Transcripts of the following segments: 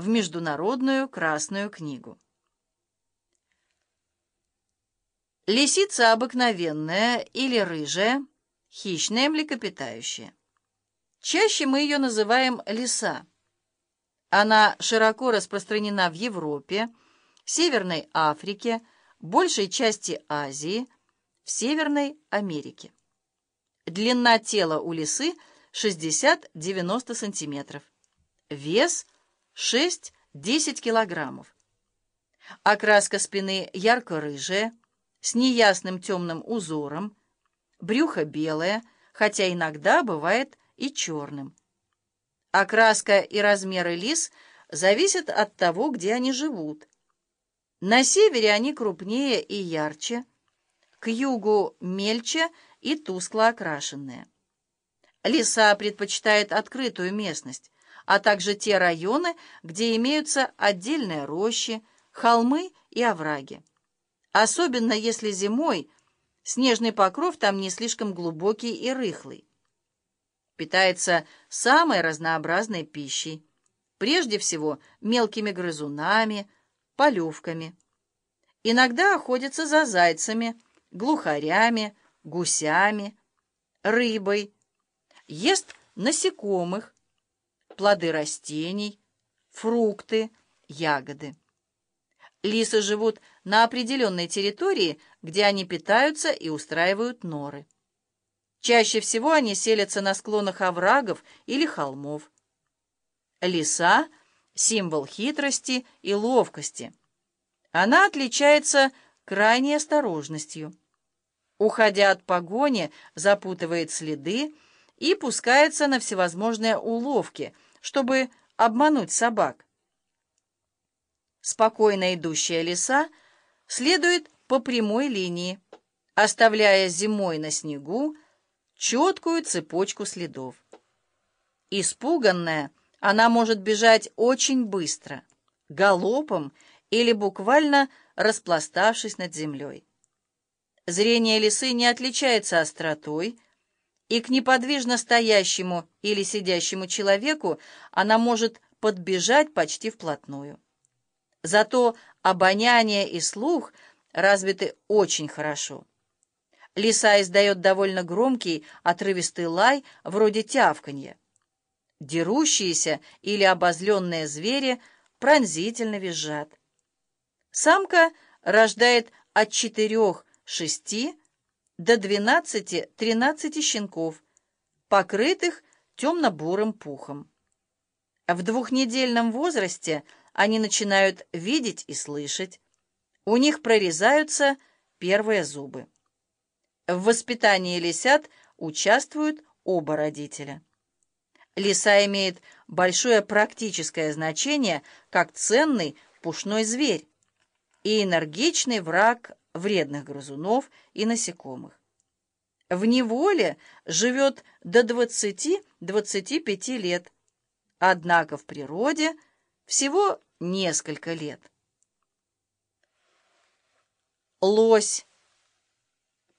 в Международную Красную книгу. Лисица обыкновенная или рыжая, хищная млекопитающая. Чаще мы ее называем лиса. Она широко распространена в Европе, Северной Африке, большей части Азии, в Северной Америке. Длина тела у лисы 60-90 сантиметров. Вес 6-10 килограммов. Окраска спины ярко-рыжая, с неясным темным узором, брюхо белое, хотя иногда бывает и черным. Окраска и размеры лис зависят от того, где они живут. На севере они крупнее и ярче, к югу мельче и тускло окрашенные. Лиса предпочитает открытую местность, а также те районы, где имеются отдельные рощи, холмы и овраги. Особенно если зимой снежный покров там не слишком глубокий и рыхлый. Питается самой разнообразной пищей, прежде всего мелкими грызунами, полевками. Иногда охотится за зайцами, глухарями, гусями, рыбой, ест насекомых, плоды растений, фрукты, ягоды. Лисы живут на определенной территории, где они питаются и устраивают норы. Чаще всего они селятся на склонах оврагов или холмов. Лиса — символ хитрости и ловкости. Она отличается крайней осторожностью. Уходя от погони, запутывает следы и пускается на всевозможные уловки, чтобы обмануть собак. Спокойно идущая лиса следует по прямой линии, оставляя зимой на снегу четкую цепочку следов. Испуганная, она может бежать очень быстро, галопом или буквально распластавшись над землей. Зрение лисы не отличается остротой, и к неподвижно стоящему или сидящему человеку она может подбежать почти вплотную. Зато обоняние и слух развиты очень хорошо. Лиса издает довольно громкий, отрывистый лай, вроде тявканья. Дерущиеся или обозленные звери пронзительно визжат. Самка рождает от четырех-шести до двенадцати-тринадцати щенков, покрытых темно-бурым пухом. В двухнедельном возрасте – они начинают видеть и слышать. У них прорезаются первые зубы. В воспитании лисят участвуют оба родителя. Лиса имеет большое практическое значение как ценный пушной зверь и энергичный враг вредных грызунов и насекомых. В неволе живет до 20-25 лет, однако в природе – всего несколько лет. Лось.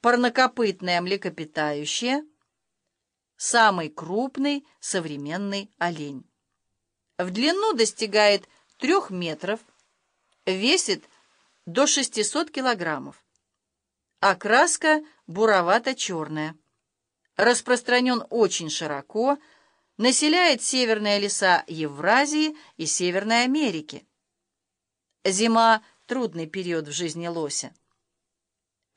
Парнокопытное млекопитающее. Самый крупный современный олень. В длину достигает 3 метров, весит до 600 килограммов. Окраска буровато-черная. Распространен очень широко, населяет северные леса Евразии и Северной Америки. Зима — трудный период в жизни лося.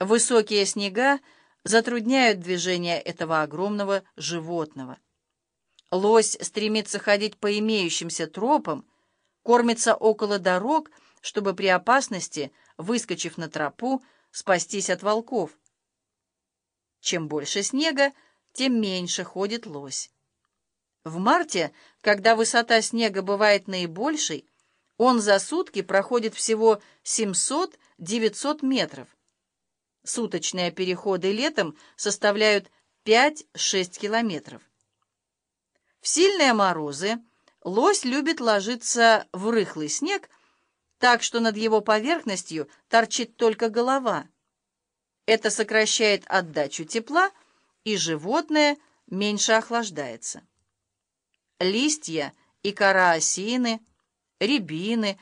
Высокие снега затрудняют движение этого огромного животного. Лось стремится ходить по имеющимся тропам, кормится около дорог, чтобы при опасности, выскочив на тропу, спастись от волков. Чем больше снега, тем меньше ходит лось. В марте, когда высота снега бывает наибольшей, он за сутки проходит всего 700-900 метров. Суточные переходы летом составляют 5-6 километров. В сильные морозы лось любит ложиться в рыхлый снег, так что над его поверхностью торчит только голова. Это сокращает отдачу тепла, и животное меньше охлаждается листья и кора осины, рябины,